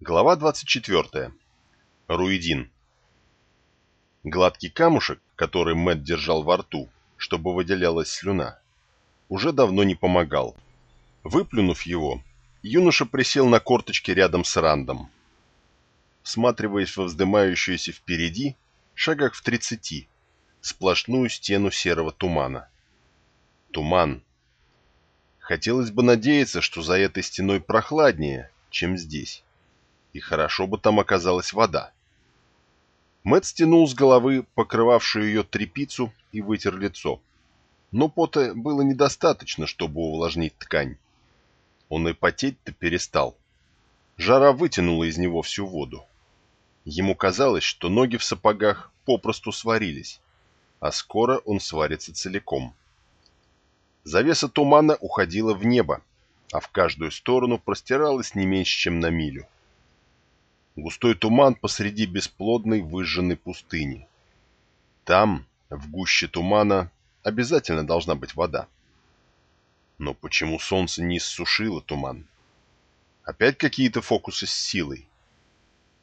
Глава 24. Руидин. Гладкий камушек, который Мэтт держал во рту, чтобы выделялась слюна, уже давно не помогал. Выплюнув его, юноша присел на корточки рядом с Рандом. Всматриваясь во вздымающуюся впереди, шагах в тридцати, сплошную стену серого тумана. Туман. Хотелось бы надеяться, что за этой стеной прохладнее, чем здесь и хорошо бы там оказалась вода. Мэт стянул с головы покрывавшую ее тряпицу и вытер лицо. Но пота было недостаточно, чтобы увлажнить ткань. Он и потеть-то перестал. Жара вытянула из него всю воду. Ему казалось, что ноги в сапогах попросту сварились, а скоро он сварится целиком. Завеса тумана уходила в небо, а в каждую сторону простиралась не меньше, чем на милю густой туман посреди бесплодной выжженной пустыни. Там, в гуще тумана, обязательно должна быть вода. Но почему солнце не иссушило туман? Опять какие-то фокусы с силой.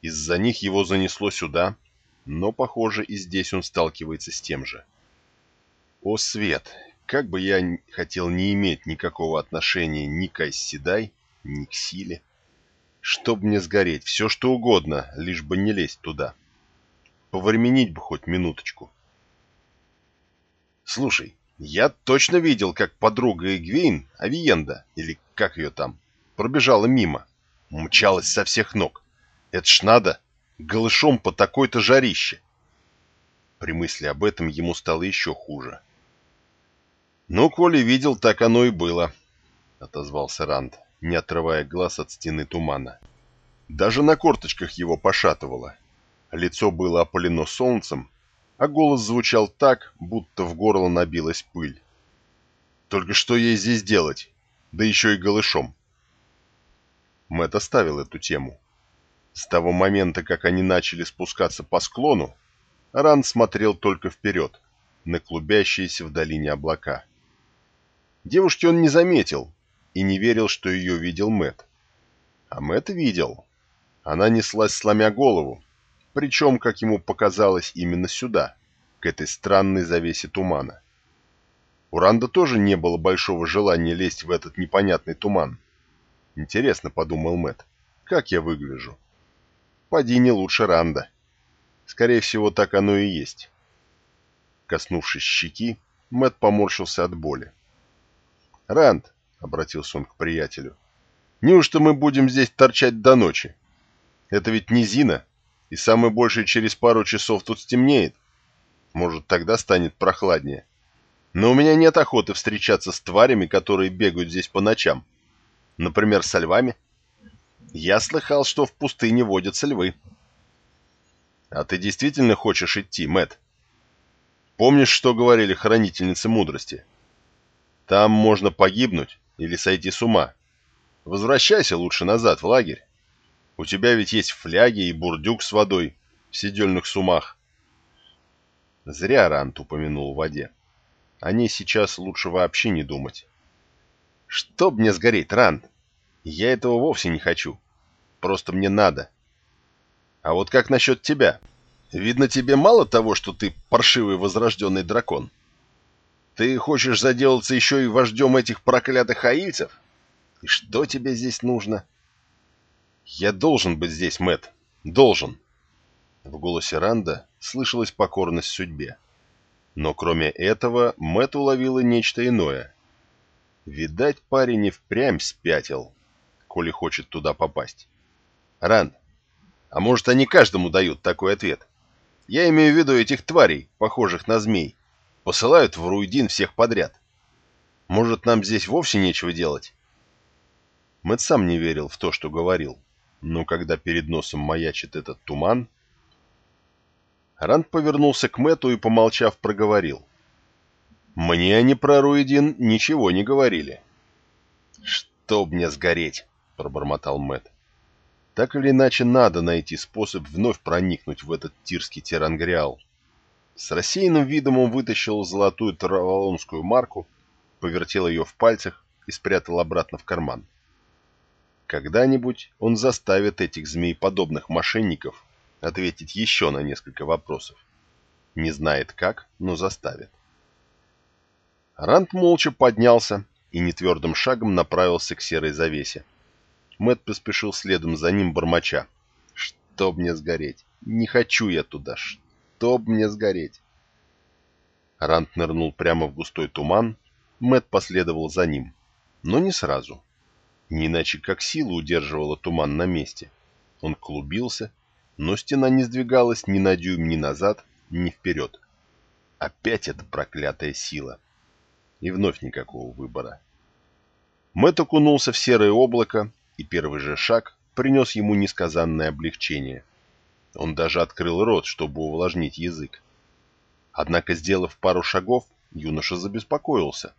Из-за них его занесло сюда, но, похоже, и здесь он сталкивается с тем же. О, Свет! Как бы я хотел не иметь никакого отношения ни к Айсседай, ни к силе. Чтоб мне сгореть, все что угодно, лишь бы не лезть туда. Повременить бы хоть минуточку. Слушай, я точно видел, как подруга Эгвейн, Авиенда, или как ее там, пробежала мимо. Мчалась со всех ног. Это ж надо, голышом по такой-то жарище. При мысли об этом ему стало еще хуже. «Ну, коли видел, так оно и было», — отозвался Ранд не отрывая глаз от стены тумана. Даже на корточках его пошатывало. Лицо было опалено солнцем, а голос звучал так, будто в горло набилась пыль. «Только что ей здесь делать? Да еще и голышом!» Мэтт оставил эту тему. С того момента, как они начали спускаться по склону, Ран смотрел только вперед, на клубящиеся в долине облака. Девушки он не заметил, и не верил, что ее видел Мэт. А Мэт видел. Она неслась, сломя голову, причем, как ему показалось, именно сюда, к этой странной завесе тумана. У Ранда тоже не было большого желания лезть в этот непонятный туман. Интересно, подумал Мэт, как я выгляжу? Поди не лучше Ранда. Скорее всего, так оно и есть. Коснувшись щеки, Мэт поморщился от боли. «Ранд, — обратился он к приятелю. «Неужто мы будем здесь торчать до ночи? Это ведь низина, и самое большее через пару часов тут стемнеет. Может, тогда станет прохладнее. Но у меня нет охоты встречаться с тварями, которые бегают здесь по ночам. Например, со львами. Я слыхал, что в пустыне водятся львы». «А ты действительно хочешь идти, Мэт? Помнишь, что говорили хранительницы мудрости?» Там можно погибнуть, или сойти с ума. Возвращайся лучше назад в лагерь. У тебя ведь есть фляги и бурдюк с водой в седельных сумах. Зря Рант упомянул в воде. О ней сейчас лучше вообще не думать. Чтоб мне сгореть, Рант? Я этого вовсе не хочу. Просто мне надо. А вот как насчет тебя? Видно, тебе мало того, что ты паршивый возрожденный дракон. Ты хочешь заделаться еще и вождем этих проклятых аильцев? И что тебе здесь нужно? Я должен быть здесь, Мэт. Должен. В голосе Ранда слышалась покорность судьбе. Но кроме этого Мэт уловила нечто иное. Видать, парень и впрямь спятил, коли хочет туда попасть. Ранд, а может они каждому дают такой ответ? Я имею в виду этих тварей, похожих на змей, Посылают в Руидин всех подряд. Может, нам здесь вовсе нечего делать? Мэтт сам не верил в то, что говорил. Но когда перед носом маячит этот туман... Ранд повернулся к Мэту и, помолчав, проговорил. «Мне они про Руидин ничего не говорили». «Чтоб мне сгореть!» — пробормотал Мэт. «Так или иначе надо найти способ вновь проникнуть в этот тирский терангриал. С рассеянным видом он вытащил золотую траволонскую марку, повертел ее в пальцах и спрятал обратно в карман. Когда-нибудь он заставит этих змееподобных мошенников ответить еще на несколько вопросов. Не знает как, но заставит. Рант молча поднялся и нетвердым шагом направился к серой завесе. Мэт поспешил следом за ним бормоча. «Чтоб мне сгореть! Не хочу я туда! Чтоб мне сгореть!» Рант нырнул прямо в густой туман, Мэт последовал за ним, но не сразу. Не иначе как сила удерживала туман на месте. Он клубился, но стена не сдвигалась ни на дюйм ни назад, ни вперед. Опять эта проклятая сила. И вновь никакого выбора. Мэтт окунулся в серое облако, и первый же шаг принес ему несказанное облегчение. Он даже открыл рот, чтобы увлажнить язык. Однако, сделав пару шагов, юноша забеспокоился.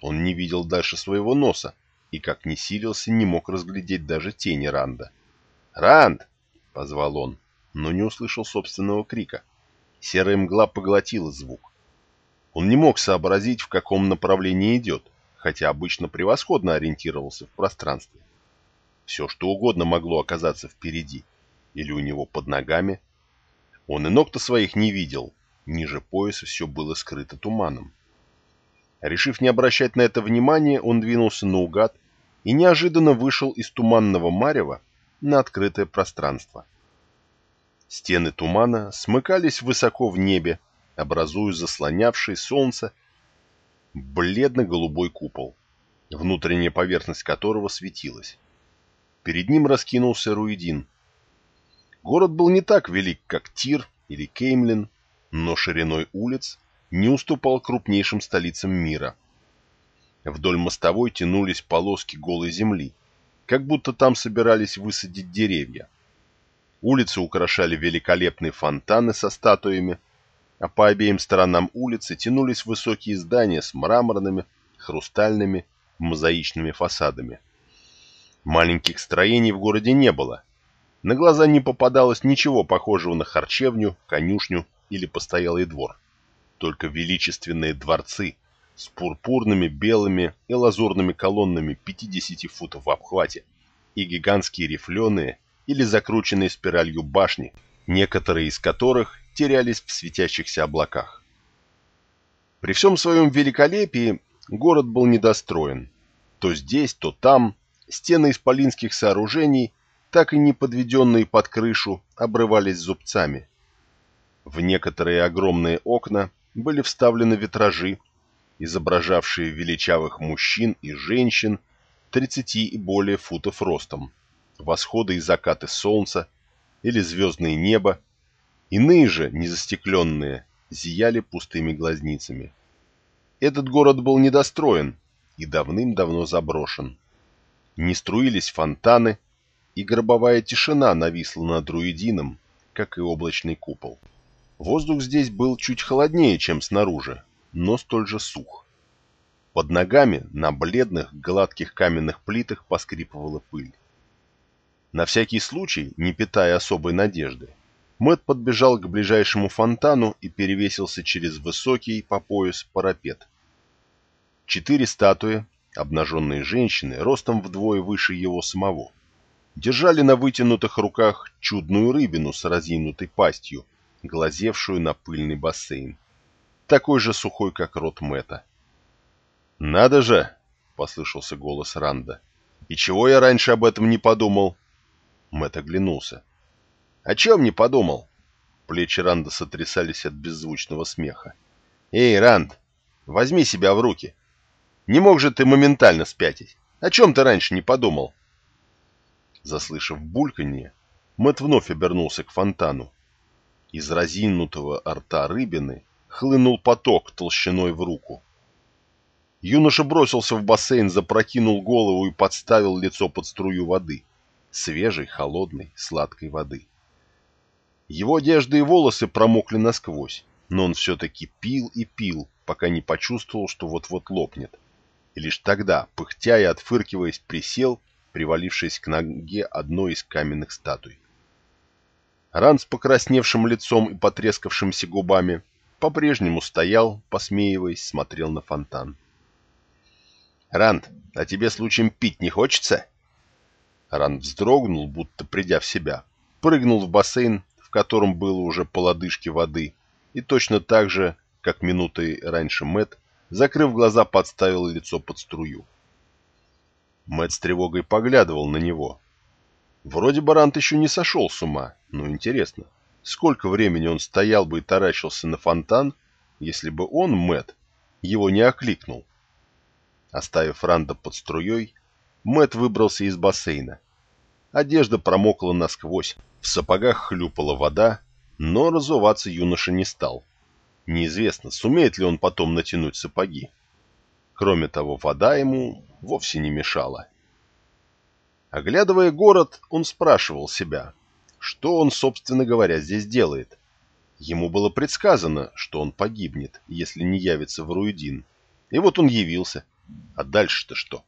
Он не видел дальше своего носа, и, как ни силился, не мог разглядеть даже тени Ранда. «Ранд!» — позвал он, но не услышал собственного крика. Серая мгла поглотила звук. Он не мог сообразить, в каком направлении идет, хотя обычно превосходно ориентировался в пространстве. Все, что угодно могло оказаться впереди или у него под ногами. Он и ног-то своих не видел, ниже пояса все было скрыто туманом. Решив не обращать на это внимания, он двинулся наугад и неожиданно вышел из туманного марева на открытое пространство. Стены тумана смыкались высоко в небе, образуя заслонявший солнце бледно-голубой купол, внутренняя поверхность которого светилась. Перед ним раскинулся Руидин. Город был не так велик, как Тир или Кеймлин, но шириной улиц не уступал крупнейшим столицам мира. Вдоль мостовой тянулись полоски голой земли, как будто там собирались высадить деревья. Улицы украшали великолепные фонтаны со статуями, а по обеим сторонам улицы тянулись высокие здания с мраморными, хрустальными, мозаичными фасадами. Маленьких строений в городе не было. На глаза не попадалось ничего похожего на харчевню, конюшню или постоялый двор только величественные дворцы с пурпурными, белыми и лазурными колоннами 50 футов в обхвате и гигантские рифленые или закрученные спиралью башни, некоторые из которых терялись в светящихся облаках. При всем своем великолепии город был недостроен. То здесь, то там стены исполинских сооружений, так и не подведенные под крышу, обрывались зубцами. В некоторые огромные окна были вставлены витражи, изображавшие величавых мужчин и женщин 30 и более футов ростом, восходы и закаты солнца или звездное небо, иные же, незастекленные, зияли пустыми глазницами. Этот город был недостроен и давным-давно заброшен. Не струились фонтаны, и гробовая тишина нависла над Руидином, как и облачный купол. Воздух здесь был чуть холоднее, чем снаружи, но столь же сух. Под ногами на бледных, гладких каменных плитах поскрипывала пыль. На всякий случай, не питая особой надежды, Мэт подбежал к ближайшему фонтану и перевесился через высокий по пояс парапет. Четыре статуи, обнаженные женщины, ростом вдвое выше его самого, держали на вытянутых руках чудную рыбину с разинутой пастью, глазевшую на пыльный бассейн, такой же сухой, как рот Мэта. «Надо же!» — послышался голос Ранда. «И чего я раньше об этом не подумал?» Мэт оглянулся. «О чем не подумал?» Плечи Ранда сотрясались от беззвучного смеха. «Эй, Ранд, возьми себя в руки. Не мог же ты моментально спятить. О чем ты раньше не подумал?» Заслышав бульканье, Мэт вновь обернулся к фонтану. Из разинутого рта рыбины хлынул поток толщиной в руку. Юноша бросился в бассейн, запрокинул голову и подставил лицо под струю воды. Свежей, холодной, сладкой воды. Его одежда и волосы промокли насквозь, но он все-таки пил и пил, пока не почувствовал, что вот-вот лопнет. И лишь тогда, пыхтя и отфыркиваясь, присел, привалившись к ноге одной из каменных статуй. Ран с покрасневшим лицом и потрескавшимися губами по-прежнему стоял, посмеиваясь, смотрел на фонтан. «Ранд, а тебе случаем пить не хочется?» Ран вздрогнул, будто придя в себя, прыгнул в бассейн, в котором было уже полодышки воды, и точно так же, как минутой раньше Мэт, закрыв глаза, подставил лицо под струю. Мэт с тревогой поглядывал на него. Вроде бы Рант еще не сошел с ума, но интересно, сколько времени он стоял бы и таращился на фонтан, если бы он, Мэт, его не окликнул. Оставив Ранда под струей, Мэт выбрался из бассейна. Одежда промокла насквозь, в сапогах хлюпала вода, но разуваться юноша не стал. Неизвестно, сумеет ли он потом натянуть сапоги. Кроме того, вода ему вовсе не мешала. Оглядывая город, он спрашивал себя, что он, собственно говоря, здесь делает. Ему было предсказано, что он погибнет, если не явится в Руидин. И вот он явился. А дальше-то что?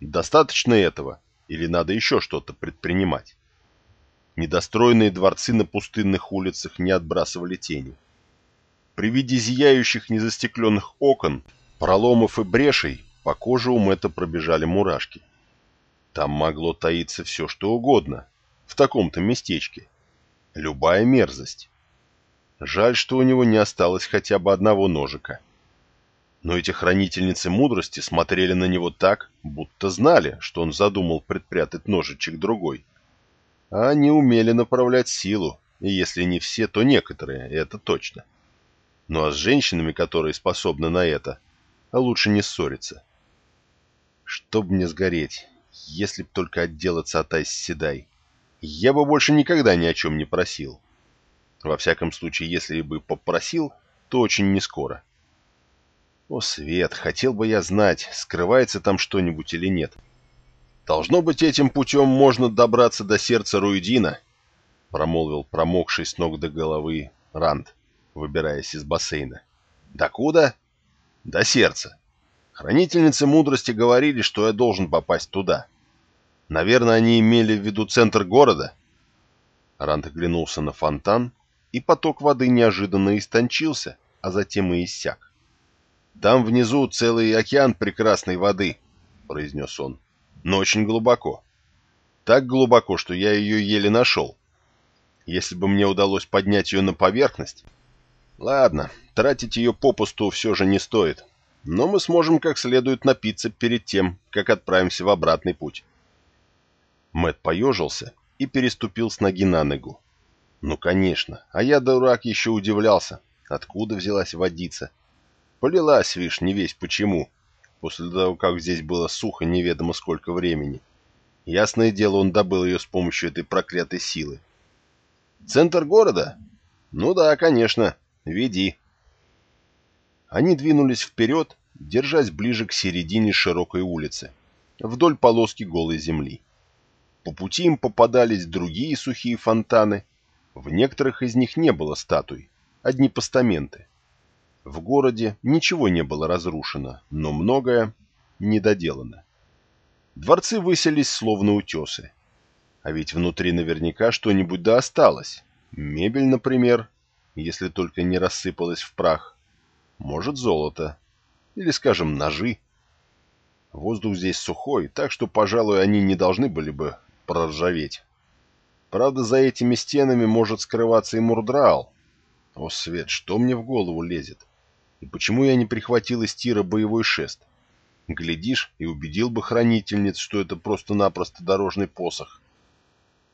Достаточно этого? Или надо еще что-то предпринимать? Недостроенные дворцы на пустынных улицах не отбрасывали тени. При виде зияющих незастекленных окон, проломов и брешей по коже у Мэтта пробежали мурашки. Там могло таиться все, что угодно, в таком-то местечке. Любая мерзость. Жаль, что у него не осталось хотя бы одного ножика. Но эти хранительницы мудрости смотрели на него так, будто знали, что он задумал предпрятать ножичек другой. А они умели направлять силу, и если не все, то некоторые, это точно. Ну а с женщинами, которые способны на это, лучше не ссориться. Чтоб мне сгореть, если б только отделаться от Айс Седай. Я бы больше никогда ни о чем не просил. Во всяком случае, если бы попросил, то очень не скоро. О, Свет, хотел бы я знать, скрывается там что-нибудь или нет. Должно быть, этим путем можно добраться до сердца Руидина, промолвил промокший с ног до головы Ранд, выбираясь из бассейна. Докуда? До сердца. Хранительницы мудрости говорили, что я должен попасть туда. Наверное, они имели в виду центр города. Ранд оглянулся на фонтан, и поток воды неожиданно истончился, а затем и иссяк. «Там внизу целый океан прекрасной воды», — произнес он, — «но очень глубоко. Так глубоко, что я ее еле нашел. Если бы мне удалось поднять ее на поверхность... Ладно, тратить ее попусту все же не стоит, но мы сможем как следует напиться перед тем, как отправимся в обратный путь». Мэт поежился и переступил с ноги на ногу. Ну, конечно. А я, дурак, еще удивлялся. Откуда взялась водица? Полилась, вишь, не весь почему. После того, как здесь было сухо неведомо сколько времени. Ясное дело, он добыл ее с помощью этой проклятой силы. Центр города? Ну да, конечно. Веди. Они двинулись вперед, держась ближе к середине широкой улицы, вдоль полоски голой земли. По пути им попадались другие сухие фонтаны — в некоторых из них не было статуй, одни постаменты. В городе ничего не было разрушено, но многое недоделано. Дворцы выселись словно утесы. А ведь внутри наверняка что-нибудь да осталось. Мебель, например, если только не рассыпалась в прах. Может, золото. Или, скажем, ножи. Воздух здесь сухой, так что, пожалуй, они не должны были бы проржаветь. Правда, за этими стенами может скрываться и Мурдраал. О, Свет, что мне в голову лезет? И почему я не прихватил из тира боевой шест? Глядишь, и убедил бы хранительниц, что это просто-напросто дорожный посох.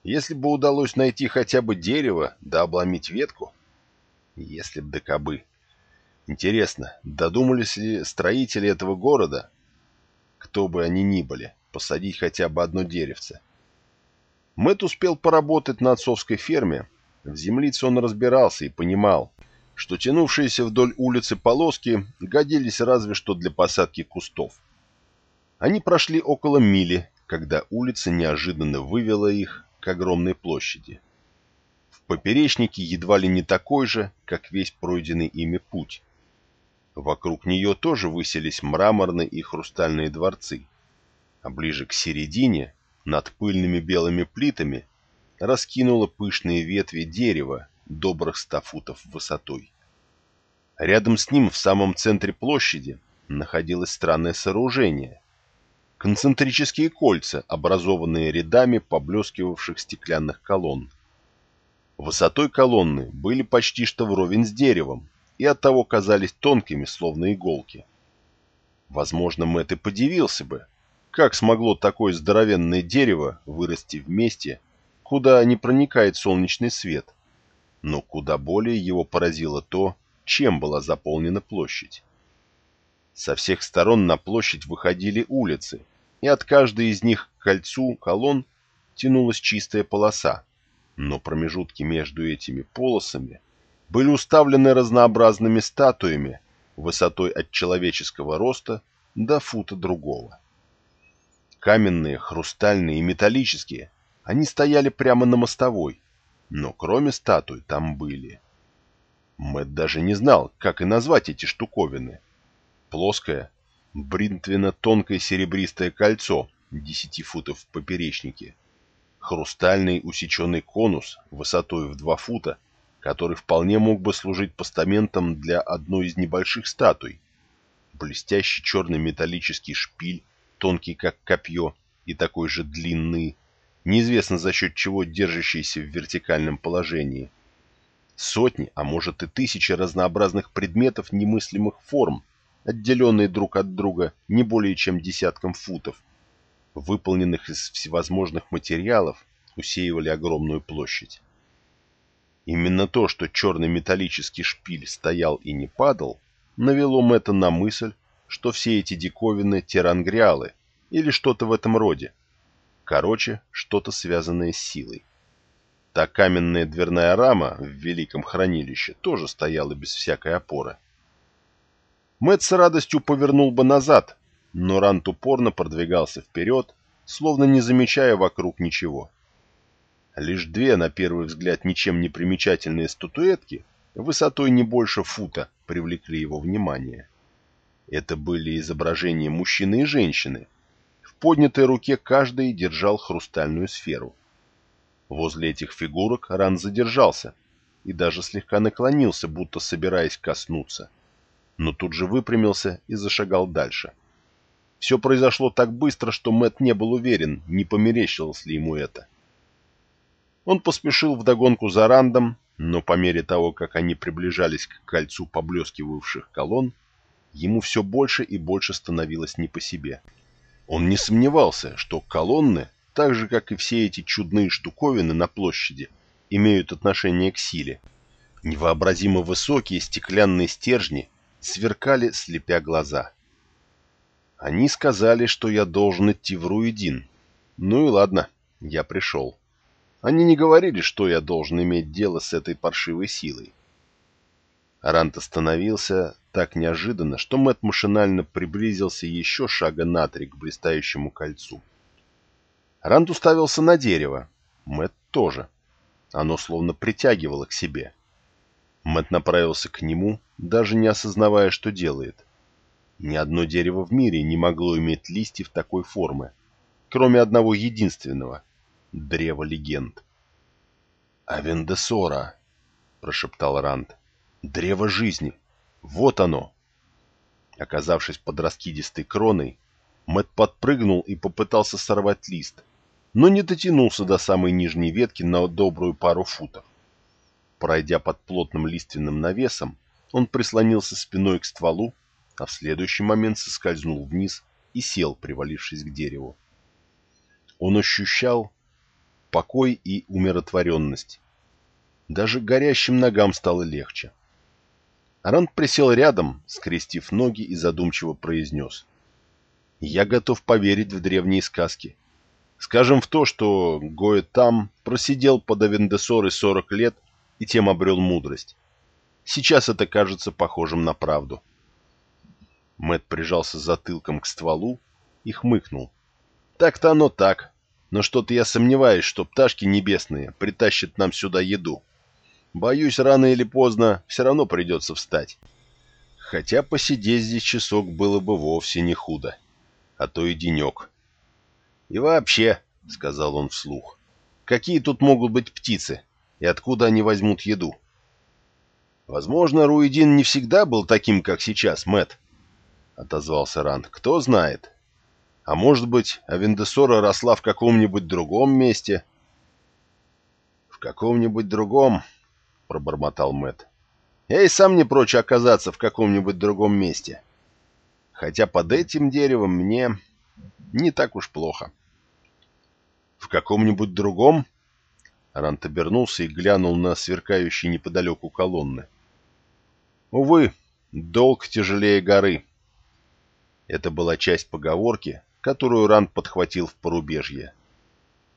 Если бы удалось найти хотя бы дерево, да обломить ветку. Если б да кобы. Интересно, додумались ли строители этого города, кто бы они ни были, посадить хотя бы одно деревце? Мэт успел поработать на отцовской ферме. В землице он разбирался и понимал, что тянувшиеся вдоль улицы полоски годились разве что для посадки кустов. Они прошли около мили, когда улица неожиданно вывела их к огромной площади. В поперечнике едва ли не такой же, как весь пройденный ими путь. Вокруг нее тоже высились мраморные и хрустальные дворцы, а ближе к середине над пыльными белыми плитами раскинуло пышные ветви дерева добрых ста футов высотой. Рядом с ним в самом центре площади находилось странное сооружение. концентрические кольца, образованные рядами поблескивавших стеклянных колонн. Высотой колонны были почти что вровень с деревом и оттого казались тонкими, словно иголки. Возможно, Мэтт и подивился бы, как смогло такое здоровенное дерево вырасти в месте, куда не проникает солнечный свет. Но куда более его поразило то, чем была заполнена площадь. Со всех сторон на площадь выходили улицы, и от каждой из них к кольцу колонн тянулась чистая полоса, но промежутки между этими полосами были уставлены разнообразными статуями высотой от человеческого роста до фута другого. Каменные, хрустальные и металлические, они стояли прямо на мостовой, но кроме статуй там были. Мэтт даже не знал, как и назвать эти штуковины. Плоское, бринтвенно-тонкое серебристое кольцо 10 футов в поперечнике, хрустальный усеченный конус высотой в 2 фута, который вполне мог бы служить постаментом для одной из небольших статуй, блестящий черный металлический шпиль, тонкий как копье и такой же длинный, неизвестно за счет чего держащийся в вертикальном положении. Сотни, а может и тысячи разнообразных предметов немыслимых форм, отделенные друг от друга не более чем десятком футов, выполненных из всевозможных материалов, усеивали огромную площадь. Именно то, что черный металлический шпиль стоял и не падал, навело Мэтта на мысль, что все эти диковины — терангриалы или что-то в этом роде. Короче, что-то связанное с силой. Та каменная дверная рама в великом хранилище тоже стояла без всякой опоры. Мэтт с радостью повернул бы назад, но Рант упорно продвигался вперед, словно не замечая вокруг ничего. Лишь две, на первый взгляд, ничем не примечательные статуэтки, высотой не больше фута, привлекли его внимание. Это были изображения мужчины и женщины. В поднятой руке каждый держал хрустальную сферу. Возле этих фигурок Ран задержался и даже слегка наклонился, будто собираясь коснуться — но тут же выпрямился и зашагал дальше. Все произошло так быстро, что Мэт не был уверен, не померещилось ли ему это. Он поспешил вдогонку за Рандом, но по мере того, как они приближались к кольцу поблескивавших колонн, ему все больше и больше становилось не по себе. Он не сомневался, что колонны, так же как и все эти чудные штуковины на площади, имеют отношение к силе. Невообразимо высокие стеклянные стержни сверкали, слепя глаза. Они сказали, что я должен идти в Руидин. Ну и ладно, я пришел. Они не говорили, что я должен иметь дело с этой паршивой силой. Арант остановился так неожиданно, что Мэт машинально приблизился еще шага на три к блистающему кольцу. Арант уставился на дерево. Мэт тоже. Оно словно притягивало к себе. Мэт направился к нему, даже не осознавая, что делает. Ни одно дерево в мире не могло иметь листьев такой формы, кроме одного единственного — древа легенд. «Авендесора!» — прошептал Ранд. «Древо жизни! Вот оно!» Оказавшись под раскидистой кроной, Мэт подпрыгнул и попытался сорвать лист, но не дотянулся до самой нижней ветки на добрую пару футов. Пройдя под плотным лиственным навесом, он прислонился спиной к стволу, а в следующий момент соскользнул вниз и сел, привалившись к дереву. Он ощущал покой и умиротворенность. Даже горящим ногам стало легче. Арант присел рядом, скрестив ноги и задумчиво произнес. «Я готов поверить в древние сказки. Скажем в то, что Гоэ там просидел под Авендесорой сорок лет и тем обрел мудрость. Сейчас это кажется похожим на правду. Мэт прижался затылком к стволу и хмыкнул. Так-то оно так, но что-то я сомневаюсь, что пташки небесные притащат нам сюда еду. Боюсь, рано или поздно все равно придется встать. Хотя посидеть здесь часок было бы вовсе не худо, а то и денек. И вообще, — сказал он вслух, — какие тут могут быть птицы? и откуда они возьмут еду. Возможно, Руидин не всегда был таким, как сейчас, Мэт, отозвался Ранд. Кто знает? А может быть, Авендесора росла в каком-нибудь другом месте? В каком-нибудь другом, пробормотал Мэт. Я и сам не прочь оказаться в каком-нибудь другом месте. Хотя под этим деревом мне не так уж плохо. В каком-нибудь другом? Рант обернулся и глянул на сверкающие неподалеку колонны. Увы, долг тяжелее горы. Это была часть поговорки, которую Ранд подхватил в порубежье.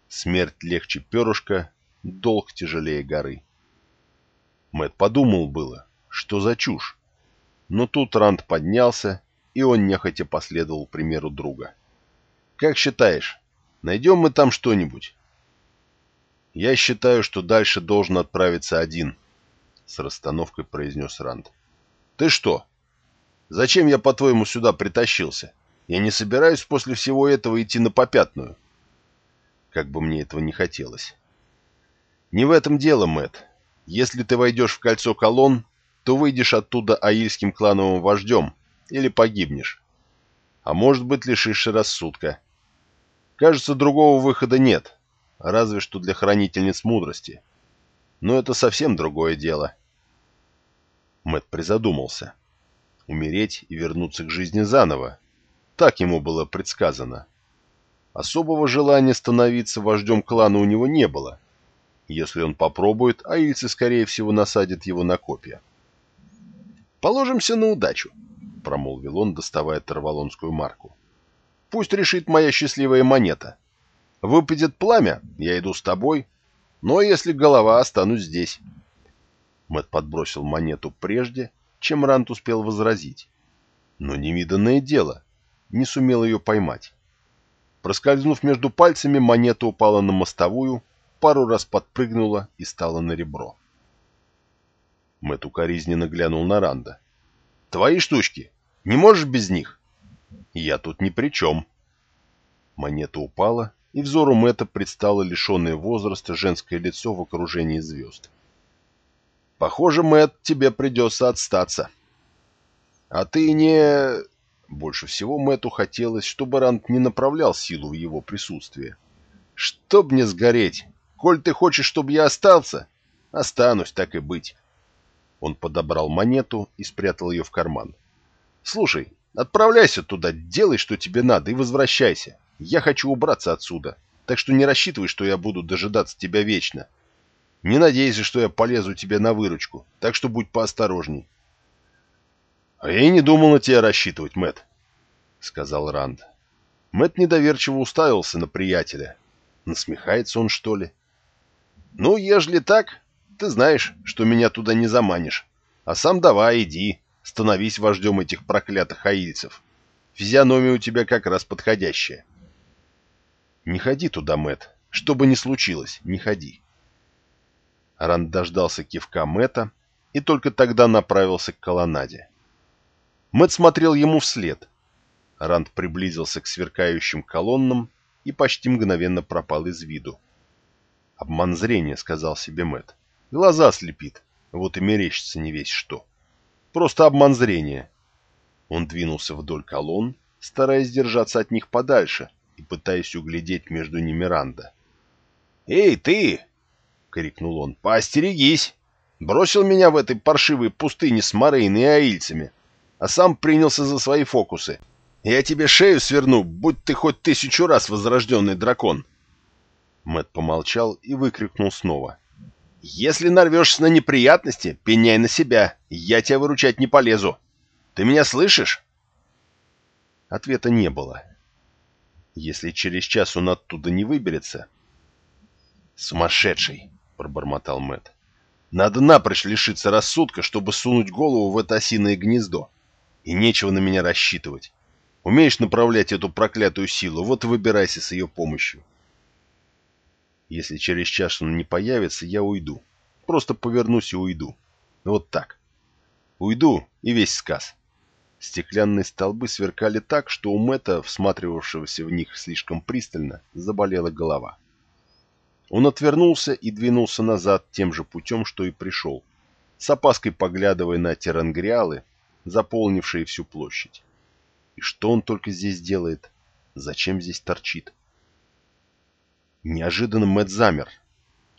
Смерть легче перышка, долг тяжелее горы. Мэт подумал было, что за чушь. Но тут Ранд поднялся, и он нехотя последовал примеру друга. «Как считаешь, найдем мы там что-нибудь?» «Я считаю, что дальше должен отправиться один», — с расстановкой произнес Ранд. «Ты что? Зачем я, по-твоему, сюда притащился? Я не собираюсь после всего этого идти на попятную». Как бы мне этого не хотелось. «Не в этом дело, Мэт. Если ты войдешь в кольцо колонн, то выйдешь оттуда аильским клановым вождем или погибнешь. А может быть, лишишься рассудка. Кажется, другого выхода нет, разве что для хранительниц мудрости. Но это совсем другое дело. Мэт призадумался. Умереть и вернуться к жизни заново. Так ему было предсказано. Особого желания становиться вождем клана у него не было. Если он попробует, аильцы, скорее всего, насадят его на копья. «Положимся на удачу», — промолвил он, доставая тарвалонскую марку. «Пусть решит моя счастливая монета. Выпадет пламя, я иду с тобой, но если голова, останусь здесь». Мэт подбросил монету прежде, чем Рант успел возразить. Но невиданное дело, не сумел ее поймать. Проскользнув между пальцами, монета упала на мостовую, пару раз подпрыгнула и стала на ребро. Мэт укоризненно глянул на Ранда. «Твои штучки! Не можешь без них?» «Я тут ни при чем». Монета упала, и взору Мэтта предстало лишенное возраста женское лицо в окружении звезд. «Похоже, Мэтт, тебе придется отстаться». «А ты не...» Больше всего Мэтту хотелось, чтобы Ранд не направлял силу в его присутствие. «Чтоб не сгореть! Коль ты хочешь, чтобы я остался, останусь, так и быть». Он подобрал монету и спрятал ее в карман. «Слушай, отправляйся туда, делай, что тебе надо, и возвращайся. Я хочу убраться отсюда, так что не рассчитывай, что я буду дожидаться тебя вечно. Не надейся, что я полезу тебе на выручку, так что будь поосторожней». «А я и не думал на тебя рассчитывать, Мэт, сказал Ранд. Мэт недоверчиво уставился на приятеля. Насмехается он, что ли? «Ну, ежели так, ты знаешь, что меня туда не заманишь. А сам давай, иди, становись вождем этих проклятых аильцев. Физиономия у тебя как раз подходящая». «Не ходи туда, Мэт. Что бы ни случилось, не ходи». Ранд дождался кивка Мэта и только тогда направился к колоннаде. Мэт смотрел ему вслед. Ранд приблизился к сверкающим колоннам и почти мгновенно пропал из виду. «Обман зрения», — сказал себе Мэт. «Глаза слепит, вот и мерещится не весь что. Просто обман зрения». Он двинулся вдоль колонн, стараясь держаться от них подальше и пытаясь углядеть между ними Ранда. «Эй, ты!» — крикнул он. «Поостерегись! Бросил меня в этой паршивой пустыне с Морейной и аильцами, а сам принялся за свои фокусы. Я тебе шею сверну, будь ты хоть тысячу раз возрожденный дракон!» Мэт помолчал и выкрикнул снова. «Если нарвешься на неприятности, пеняй на себя. Я тебя выручать не полезу. Ты меня слышишь?» Ответа не было. Если через час он оттуда не выберется... «Сумасшедший!» — пробормотал Мэт. «Надо напрочь лишиться рассудка, чтобы сунуть голову в это осиное гнездо. И нечего на меня рассчитывать. Умеешь направлять эту проклятую силу, вот и выбирайся с ее помощью». Если через час он не появится, я уйду. Просто повернусь и уйду. Вот так. Уйду, и весь сказ. Стеклянные столбы сверкали так, что у Мэтта, всматривавшегося в них слишком пристально, заболела голова. Он отвернулся и двинулся назад тем же путем, что и пришел, с опаской поглядывая на терангриалы, заполнившие всю площадь. И что он только здесь делает? зачем здесь торчит. Неожиданно Мэтт замер.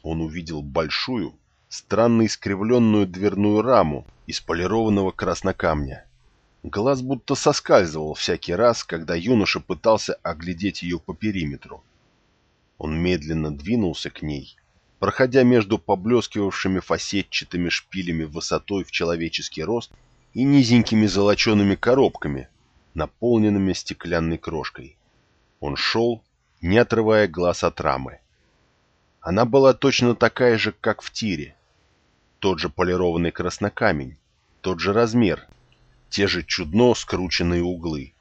Он увидел большую, странно искривленную дверную раму из полированного краснокамня. Глаз будто соскальзывал всякий раз, когда юноша пытался оглядеть ее по периметру. Он медленно двинулся к ней, проходя между поблескивавшими фасетчатыми шпилями высотой в человеческий рост и низенькими золочеными коробками, наполненными стеклянной крошкой. Он шел, не отрывая глаз от рамы. Она была точно такая же, как в тире. Тот же полированный краснокамень, тот же размер, те же чудно скрученные углы.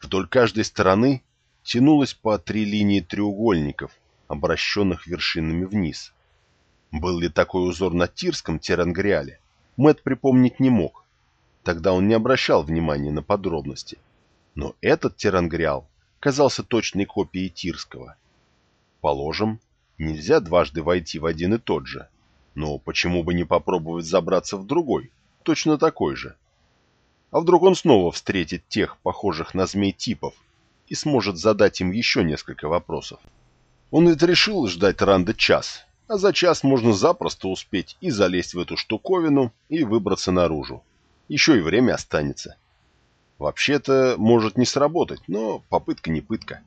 Вдоль каждой стороны тянулось по три линии треугольников, обращенных вершинами вниз. Был ли такой узор на Тирском Терангриале, Мэт припомнить не мог. Тогда он не обращал внимания на подробности. Но этот Терангриал казался точной копией Тирского. Положим, нельзя дважды войти в один и тот же. Но почему бы не попробовать забраться в другой, точно такой же? А вдруг он снова встретит тех, похожих на змей типов, и сможет задать им еще несколько вопросов? Он ведь решил ждать Ранда час, а за час можно запросто успеть и залезть в эту штуковину, и выбраться наружу. Еще и время останется. Вообще-то может не сработать, но попытка не пытка.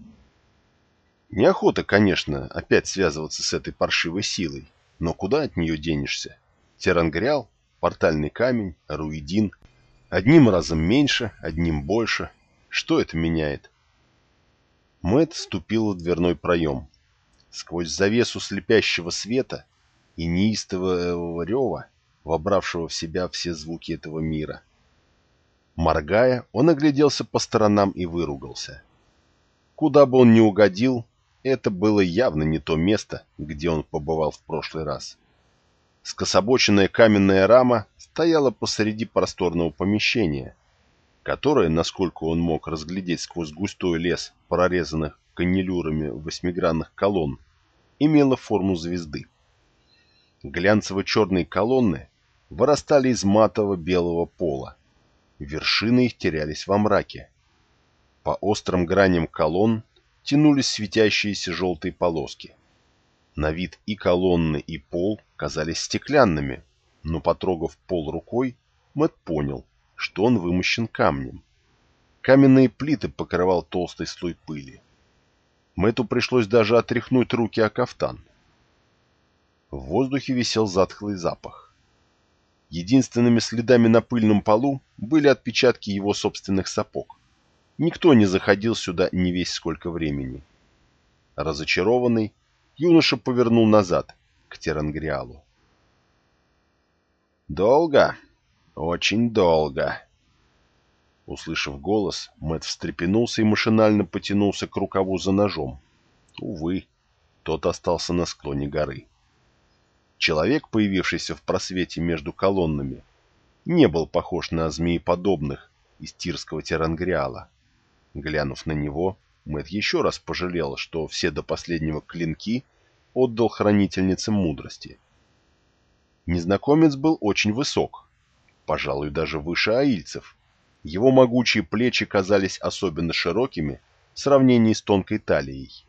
Неохота, конечно, опять связываться с этой паршивой силой, но куда от нее денешься? Терангриал, портальный камень, руидин — Одним разом меньше, одним больше. Что это меняет? Мэт вступил в дверной проем. Сквозь завесу слепящего света и неистового рева, вобравшего в себя все звуки этого мира. Моргая, он огляделся по сторонам и выругался. Куда бы он ни угодил, это было явно не то место, где он побывал в прошлый раз. Скособоченная каменная рама стояла посреди просторного помещения, которое, насколько он мог разглядеть сквозь густой лес прорезанных каннелюрами восьмигранных колонн, имело форму звезды. Глянцево-черные колонны вырастали из матового белого пола. Вершины их терялись во мраке. По острым граням колонн тянулись светящиеся желтые полоски. На вид и колонны, и пол казались стеклянными, но, потрогав пол рукой, Мэт понял, что он вымощен камнем. Каменные плиты покрывал толстый слой пыли. Мэту пришлось даже отряхнуть руки о кафтан. В воздухе висел затхлый запах. Единственными следами на пыльном полу были отпечатки его собственных сапог. Никто не заходил сюда не весь сколько времени. Разочарованный, юноша повернул назад, к Терангриалу. «Долго? Очень долго!» Услышав голос, Мэт встрепенулся и машинально потянулся к рукаву за ножом. Увы, тот остался на склоне горы. Человек, появившийся в просвете между колоннами, не был похож на змееподобных из тирского Терангриала. Глянув на него, Мэт еще раз пожалел, что все до последнего клинки отдал хранительнице мудрости. Незнакомец был очень высок, пожалуй, даже выше аильцев. Его могучие плечи казались особенно широкими в сравнении с тонкой талией.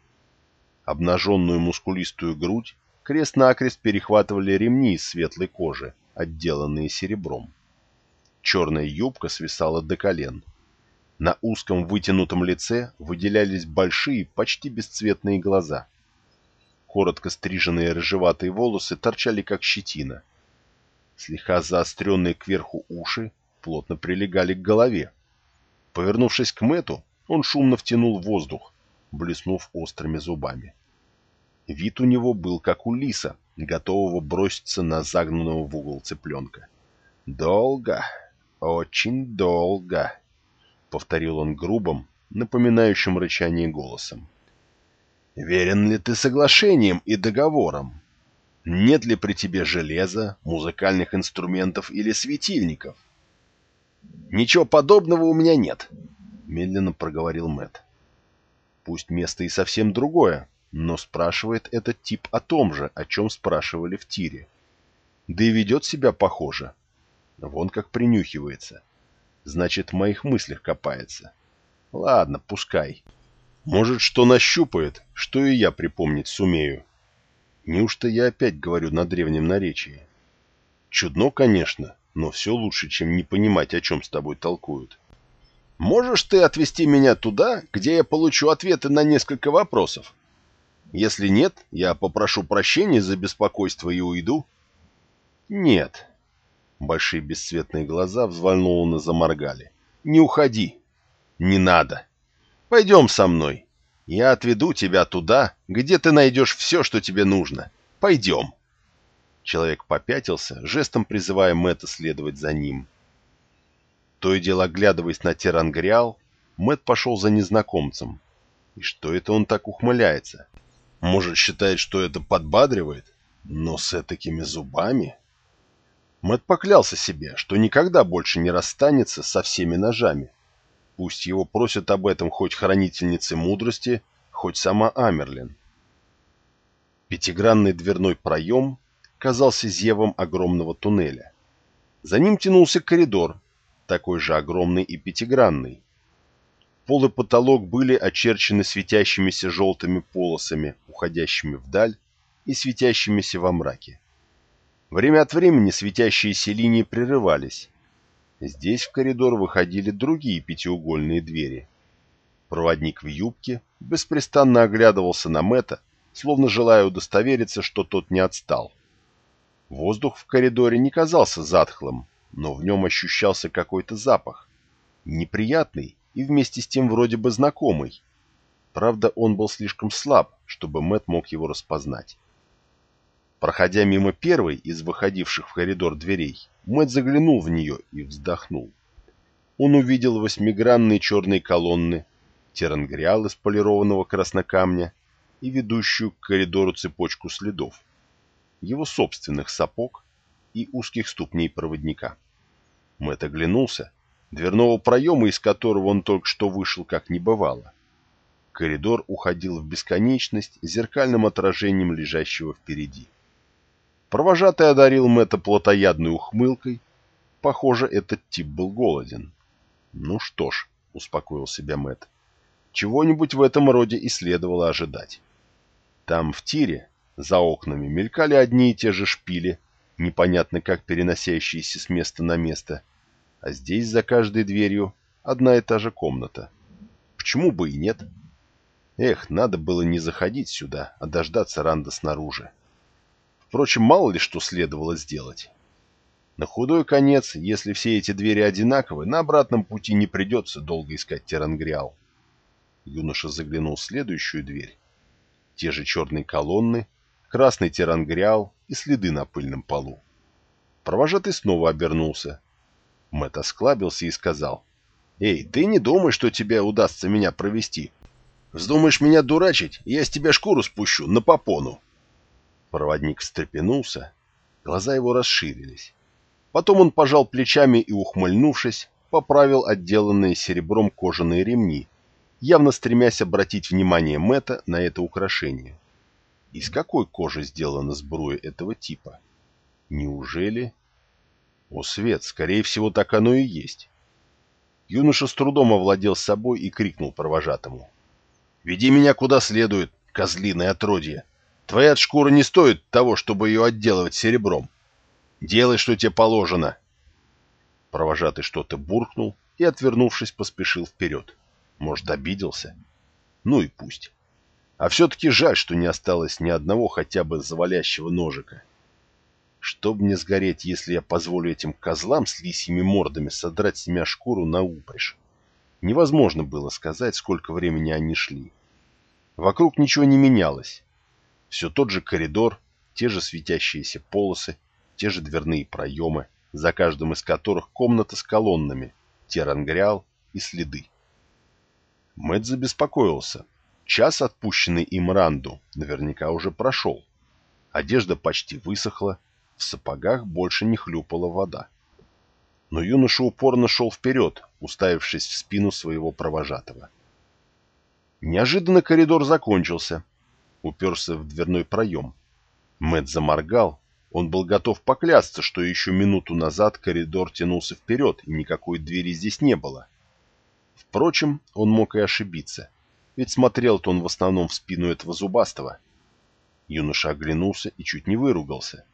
Обнаженную мускулистую грудь крест-накрест перехватывали ремни из светлой кожи, отделанные серебром. Черная юбка свисала до колен. На узком вытянутом лице выделялись большие, почти бесцветные глаза. Коротко стриженные рыжеватые волосы торчали как щетина. Слегка заостренные кверху уши плотно прилегали к голове. Повернувшись к Мэту, он шумно втянул воздух, блеснув острыми зубами. Вид у него был как у лиса, готового броситься на загнанного в угол цыпленка. «Долго, очень долго», — повторил он грубым, напоминающим рычание голосом. Верен ли ты соглашениям и договорам? Нет ли при тебе железа, музыкальных инструментов или светильников? Ничего подобного у меня нет, медленно проговорил Мэт. Пусть место и совсем другое, но спрашивает этот тип о том же, о чем спрашивали в тире. Да и ведет себя похоже. Вон как принюхивается. Значит, в моих мыслях копается. Ладно, пускай. Может, что нащупает, что и я припомнить сумею. Неужто я опять говорю на древнем наречии? Чудно, конечно, но все лучше, чем не понимать, о чем с тобой толкуют. Можешь ты отвезти меня туда, где я получу ответы на несколько вопросов? Если нет, я попрошу прощения за беспокойство и уйду. Нет. Большие бесцветные глаза взволнованно заморгали. Не уходи. Не надо. Пойдем со мной. Я отведу тебя туда, где ты найдешь все, что тебе нужно. Пойдем. Человек попятился, жестом призывая Мэтта следовать за ним. То и дело оглядываясь на Терангриал, Мэтт пошел за незнакомцем. И что это он так ухмыляется? Может, считает, что это подбадривает? Но с такими зубами... Мэтт поклялся себе, что никогда больше не расстанется со всеми ножами. Пусть его просят об этом хоть хранительницы мудрости, хоть сама Амерлин. Пятигранный дверной проем казался зевом огромного туннеля. За ним тянулся коридор, такой же огромный и пятигранный. Пол и потолок были очерчены светящимися желтыми полосами, уходящими вдаль и светящимися во мраке. Время от времени светящиеся линии прерывались. Здесь в коридор выходили другие пятиугольные двери. Проводник в юбке беспрестанно оглядывался на Мэтта, словно желая удостовериться, что тот не отстал. Воздух в коридоре не казался затхлым, но в нем ощущался какой-то запах. Неприятный и вместе с тем вроде бы знакомый. Правда, он был слишком слаб, чтобы Мэт мог его распознать. Проходя мимо первой из выходивших в коридор дверей, Мэт заглянул в нее и вздохнул. Он увидел восьмигранные черные колонны, терангриал из полированного краснокамня и ведущую к коридору цепочку следов, его собственных сапог и узких ступней проводника. Мэтт оглянулся, дверного проема, из которого он только что вышел, как не бывало. Коридор уходил в бесконечность зеркальным отражением лежащего впереди. Провожатый одарил Мэтта плотоядной ухмылкой. Похоже, этот тип был голоден. «Ну что ж», — успокоил себя Мэтт, — «чего-нибудь в этом роде и следовало ожидать». Там, в тире, за окнами, мелькали одни и те же шпили, непонятно как переносящиеся с места на место, а здесь за каждой дверью одна и та же комната. Почему бы и нет? Эх, надо было не заходить сюда, а дождаться Ранда снаружи. Впрочем, мало ли что следовало сделать. На худой конец, если все эти двери одинаковы, на обратном пути не придется долго искать Терангриал. Юноша заглянул в следующую дверь. Те же черные колонны, красный Терангриал и следы на пыльном полу. Провожатый снова обернулся. Мэтт осклабился и сказал. «Эй, ты не думай, что тебе удастся меня провести. Вздумаешь меня дурачить, я с тебя шкуру спущу на попону». Проводник встрепенулся, глаза его расширились. Потом он пожал плечами и, ухмыльнувшись, поправил отделанные серебром кожаные ремни, явно стремясь обратить внимание Мэтта на это украшение. Из какой кожи сделана сбруя этого типа? Неужели... О, Свет, скорее всего, так оно и есть. Юноша с трудом овладел собой и крикнул провожатому. «Веди меня куда следует, козлиное отродье! Твоя шкура не стоит того, чтобы ее отделывать серебром. Делай, что тебе положено!» Провожатый что-то буркнул и, отвернувшись, поспешил вперед. Может, обиделся? Ну и пусть. А все-таки жаль, что не осталось ни одного хотя бы завалящего ножика. Чтоб мне сгореть, если я позволю этим козлам с лисьими мордами содрать с меня шкуру на упряжь. Невозможно было сказать, сколько времени они шли. Вокруг ничего не менялось. Все тот же коридор, те же светящиеся полосы, те же дверные проемы, за каждым из которых комната с колоннами, терангриал и следы. Мэтт забеспокоился. Час, отпущенный им Ранду, наверняка уже прошел. Одежда почти высохла, в сапогах больше не хлюпала вода. Но юноша упорно шел вперед, уставившись в спину своего провожатого. Неожиданно коридор закончился. Уперся в дверной проем. Мэтт заморгал. Он был готов поклясться, что еще минуту назад коридор тянулся вперед, и никакой двери здесь не было. Впрочем, он мог и ошибиться. ведь смотрел-то он в основном в спину этого зубастого. Юноша оглянулся и чуть не выругался.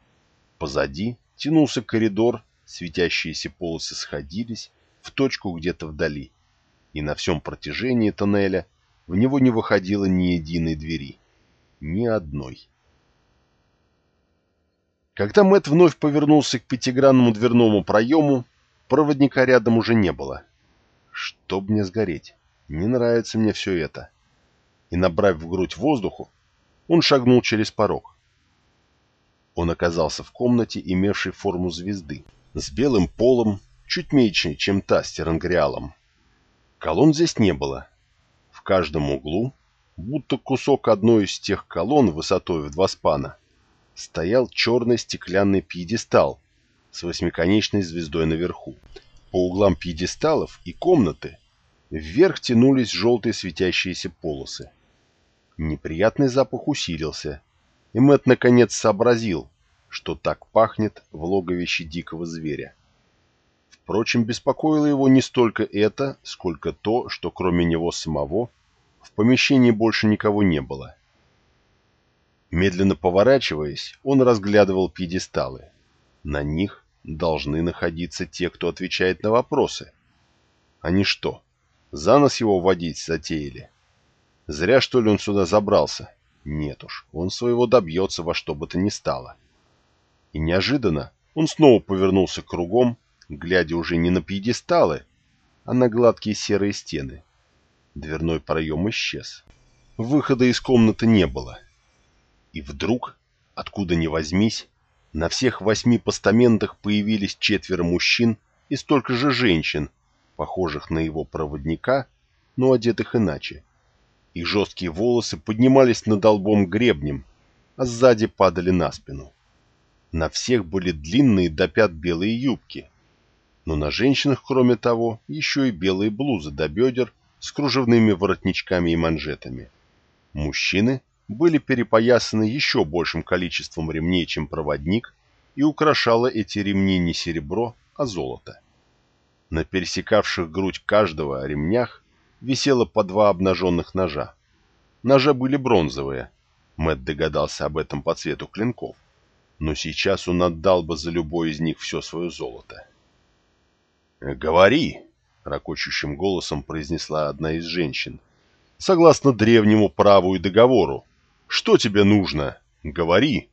Позади тянулся коридор, светящиеся полосы сходились в точку где-то вдали, и на всем протяжении тоннеля в него не выходило ни единой двери. Ни одной. Когда Мэт вновь повернулся к пятигранному дверному проему, проводника рядом уже не было. Чтоб мне сгореть, не нравится мне все это. И, набрав в грудь воздуху, он шагнул через порог. Он оказался в комнате, имевшей форму звезды, с белым полом, чуть меньше, чем та с терангриалом. Колонн здесь не было. В каждом углу, будто кусок одной из тех колонн высотой в два спана, стоял черный стеклянный пьедестал с восьмиконечной звездой наверху. По углам пьедесталов и комнаты вверх тянулись желтые светящиеся полосы. Неприятный запах усилился, и Мэтт наконец сообразил, что так пахнет в логовище дикого зверя. Впрочем, беспокоило его не столько это, сколько то, что кроме него самого в помещении больше никого не было. Медленно поворачиваясь, он разглядывал пьедесталы. На них должны находиться те, кто отвечает на вопросы. Они что, за нос его водить затеяли? Зря, что ли, он сюда забрался? Нет уж, он своего добьется во что бы то ни стало. И неожиданно он снова повернулся кругом, глядя уже не на пьедесталы, а на гладкие серые стены. Дверной проем исчез. Выхода из комнаты не было. И вдруг, откуда ни возьмись, на всех восьми постаментах появились четверо мужчин и столько же женщин, похожих на его проводника, но одетых иначе. Их жесткие волосы поднимались над долбом гребнем, а сзади падали на спину. На всех были длинные до пят белые юбки, но на женщинах, кроме того, еще и белые блузы до бедер с кружевными воротничками и манжетами. Мужчины были перепоясаны еще большим количеством ремней, чем проводник, и украшало эти ремни не серебро, а золото. На пересекавших грудь каждого ремнях висело по два обнаженных ножа. Ножа были бронзовые. Мэт догадался об этом по цвету клинков. Но сейчас он отдал бы за любой из них все свое золото. «Говори!» — ракочущим голосом произнесла одна из женщин. «Согласно древнему праву и договору. Что тебе нужно? Говори!»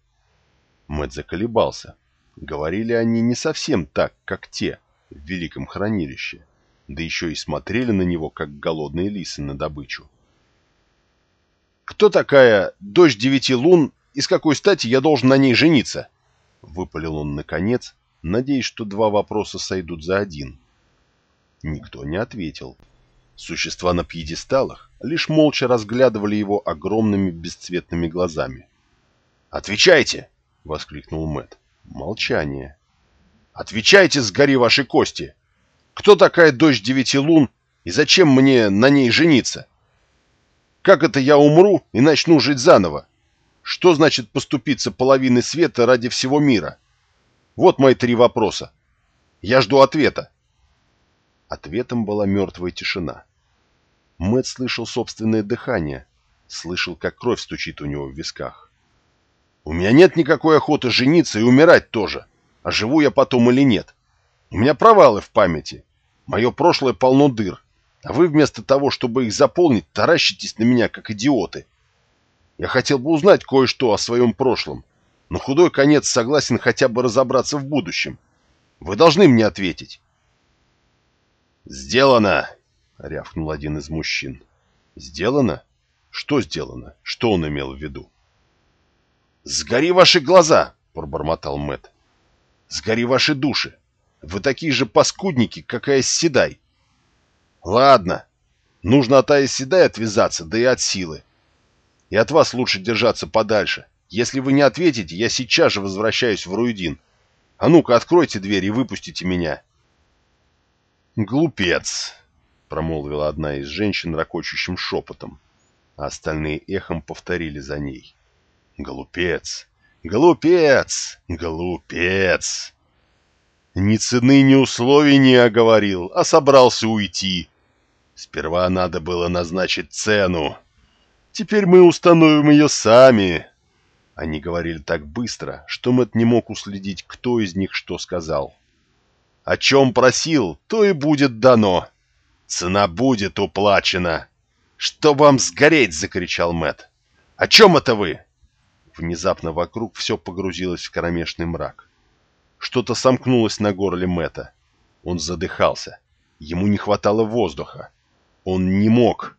Мэт заколебался. Говорили они не совсем так, как те в Великом Хранилище да еще и смотрели на него, как голодные лисы на добычу. «Кто такая дочь девяти лун и с какой стати я должен на ней жениться?» Выпалил он наконец, надеясь, что два вопроса сойдут за один. Никто не ответил. Существа на пьедесталах лишь молча разглядывали его огромными бесцветными глазами. «Отвечайте!» — воскликнул Мэт. Молчание. «Отвечайте, сгори ваши кости!» Кто такая дочь девяти лун и зачем мне на ней жениться? Как это я умру и начну жить заново? Что значит поступиться половиной света ради всего мира? Вот мои три вопроса. Я жду ответа. Ответом была мертвая тишина. Мэт слышал собственное дыхание, слышал, как кровь стучит у него в висках. У меня нет никакой охоты жениться и умирать тоже, а живу я потом или нет. У меня провалы в памяти, Мое прошлое полно дыр, а вы вместо того, чтобы их заполнить, таращитесь на меня, как идиоты. Я хотел бы узнать кое-что о своем прошлом, но худой конец согласен хотя бы разобраться в будущем. Вы должны мне ответить. «Сделано!» — рявкнул один из мужчин. «Сделано? Что сделано? Что он имел в виду?» «Сгори ваши глаза!» — пробормотал Мэт. «Сгори ваши души! Вы такие же паскудники, как и Седай. Ладно, нужно от Седай отвязаться, да и от силы. И от вас лучше держаться подальше. Если вы не ответите, я сейчас же возвращаюсь в Руидин. А ну-ка, откройте дверь и выпустите меня. Глупец, промолвила одна из женщин ракочущим шепотом, а остальные эхом повторили за ней. Глупец, глупец, глупец. Ни цены, ни условий не оговорил, а собрался уйти. Сперва надо было назначить цену. Теперь мы установим ее сами. Они говорили так быстро, что Мэтт не мог уследить, кто из них что сказал. О чем просил, то и будет дано. Цена будет уплачена. Что вам сгореть, закричал Мэтт. О чем это вы? Внезапно вокруг все погрузилось в кромешный мрак. Что-то сомкнулось на горле Мэтта. Он задыхался. Ему не хватало воздуха. Он не мог.